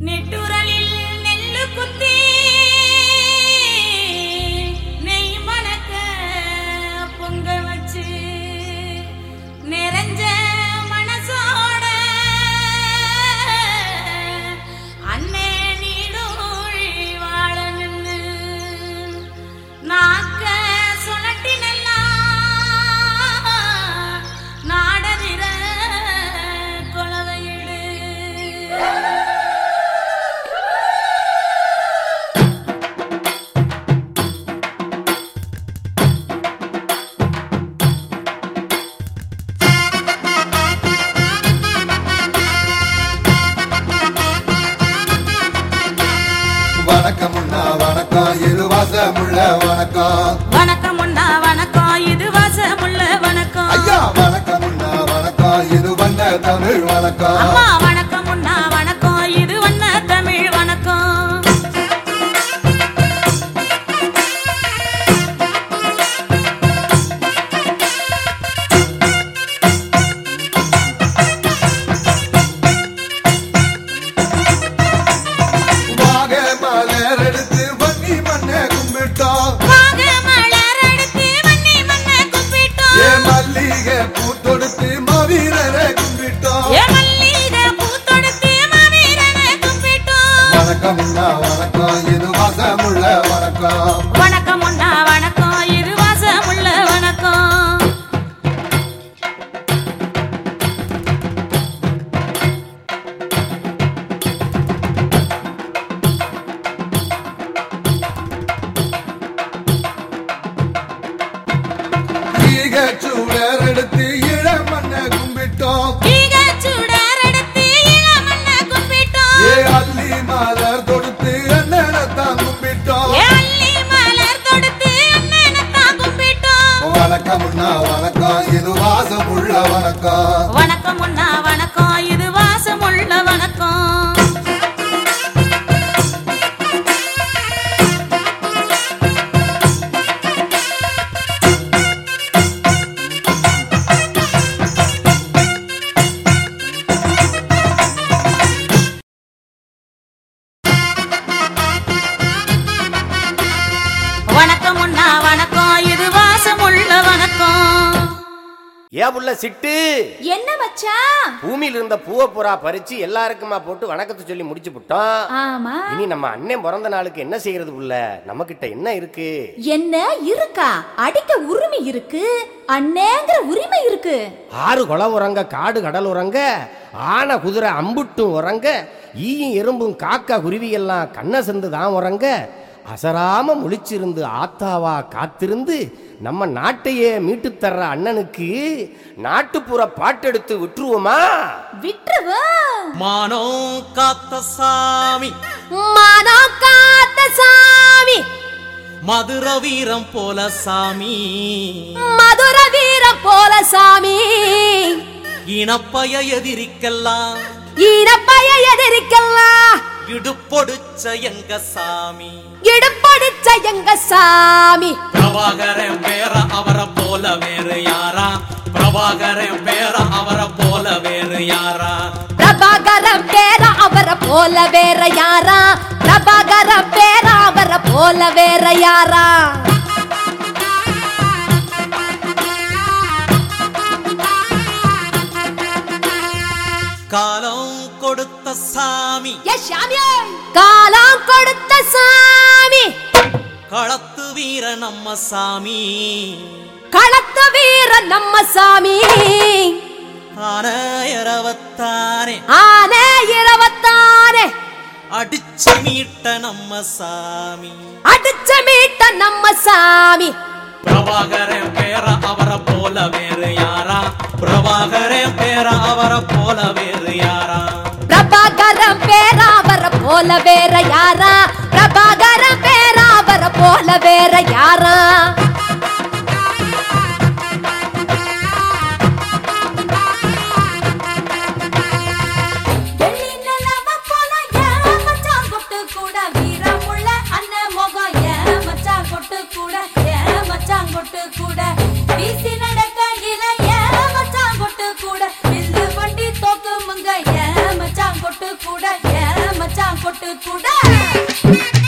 Net வணக்கம் அண்ணா வணக்கம். இது வாசமுள்ள வணக்கம். வணக்கம் உண்டா வணக்கம். இது வாசமுள்ள வணக்கம். ஐயா வணக்கம் அண்ணா வணக்கம். இது வந்த தமிழ் வணக்கம். அம்மா வணக்கம். உண்டா வணக்கம். இது வாசமுள்ள வணக்கம். ஈக எடுத்து வணக்கம் உண்ணா வணக்கம். இது வாசம் உள்ள வணக்கம். வணக்கம் உண்ணா வணக்கம். இது வாசம் உள்ள வணக்கம். ஏன் புள்ள சிட்டு. என்ன மச்சான் பூமியில இருந்த பூவை புறா பறிச்சு எல்லாருக்குமா போட்டு வணக்கத்தை சொல்லி முடிச்சு விட்டோம் ஆமா. இனி நம்ம அண்ணன் பிறந்த நாளுக்கு என்ன செய்யறது புள்ள? நம்ம கிட்ட என்ன இருக்கு? என்ன இருக்கா? அடிக்க உரிமை இருக்கு. அண்ணேங்கிற உரிமை இருக்கு. ஆறு குள உறங்க காடு கடல் உறங்க ஆன குதிரை அம்புட்டும் உறங்க ஈயும் எறும்பும் காக்கா குருவி எல்லாம் கண்ணை செந்து தான் உறங்க அசராம முழிச்சிருந்து ஆத்தாவா காத்திருந்து நம்ம நாட்டையே மீட்டு தர்ற அண்ணனுக்கு நாட்டுப்புற பாட்டெடுத்து விட்டுருவோமா? விட்டுருவா. மானம் காத்த சாமி. மானம் காத்த சாமி. மதுர வீரம் போல சாமி. மதுர வீரம் போல சாமி. இனப்பய எதிரிக்கெல்லாம். இனப்பய எதிரிக்கலாம் இடுப்பொடிச்ச எங்க சாமி இடுப்படிச்ச எங்க சாமி பிரபாகரன் பேர அவரை போல வேறு யாரா? பிரபாகரன் பேர அவரை போல வேறு யாரா? பிரபாகரம் பேர அவரை போல வேற யாரா? பிரபாகரம் பேர அவரை போல வேற யாரா? காலம் கொடுத்த சாமி. காலம் கொடுத்த சாமி. களத்து வீர நம்ம சாமி. களத்து வீர நம்ம சாமி. ஆன இரவத்தானே. ஆனே இருபத்தாறு அடிச்சு மீட்ட நம்ம சாமி. அடிச்ச மீட்ட நம்ம சாமி. பிரபாகரன் பேர அவரை போல வேறு யாரா? பிரபாகரன் பேர அவரை போல வேறு யாரா? பிரபாகரம் பேர அவரை போல வேற யாரா? பிரபாகரம் பேர அவரை போல வேற யாரா? கூட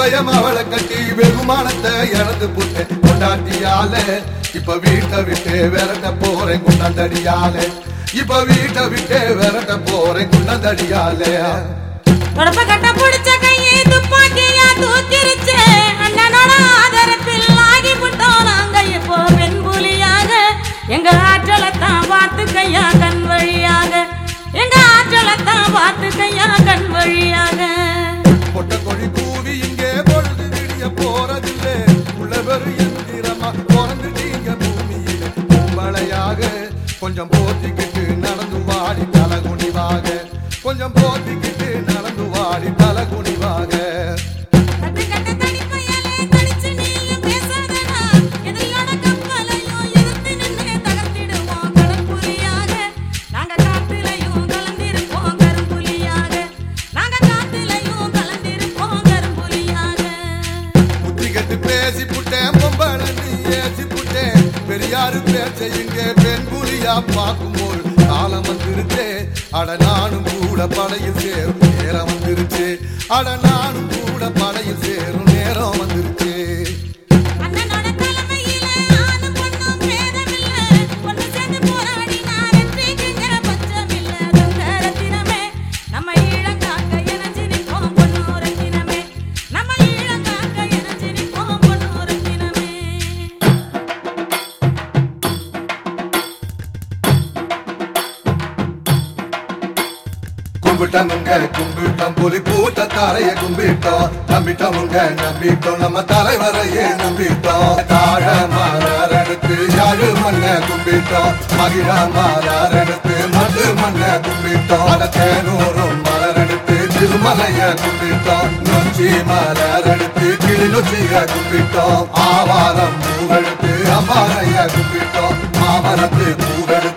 வெட்டி பயம் அவளை கட்டி வெகுமானத்தை இழந்து போட்டேன் கொண்டாட்டியால இப்ப வீட்டை விட்டு விரட்ட போறேன் குண்டாந்தடியால. இப்ப வீட்டை விட்டு விரட்ட போறேன் குண்டாந்தடியால. தொடப்ப கட்ட பிடிச்ச கையை துப்பாக்கியா தூக்கிருச்சே. போறதில்லை உள்ளவர் எந்திரமா பிறந்துட்டீங்க பூமியில. கொஞ்சம் போத்திக்கிட்டு நடந்து வாடி தலகுனிவாக. கொஞ்சம் போத்திக்கிட்டு நானும் படையில் சேரும் நேரம் வந்துருச்சு. அட கும்பிட்டமுங்க கும்பிட்டோம். புலி பூட்ட தாரைய கும்பிட்டோம். நம்பிட்டமுங்க நம்பிட்டோம். நம்ம தலைவரையே நம்பிட்டோம். தாழ மாறார் எடுத்து யாழு மண்ண கும்பிட்டோம். மகிழ மாறார் எடுத்து மது மண்ண கும்பிட்டோம். தேனூரும் மலர் எடுத்து திருமலைய கும்பிட்டோம். நொச்சி மலர் எடுத்து கிளிநொச்சிய கும்பிட்டோம். ஆவாரம் பூவெடுத்து அம்பாறைய கும்பிட்டோம். மாமரத்து பூவெடுத்து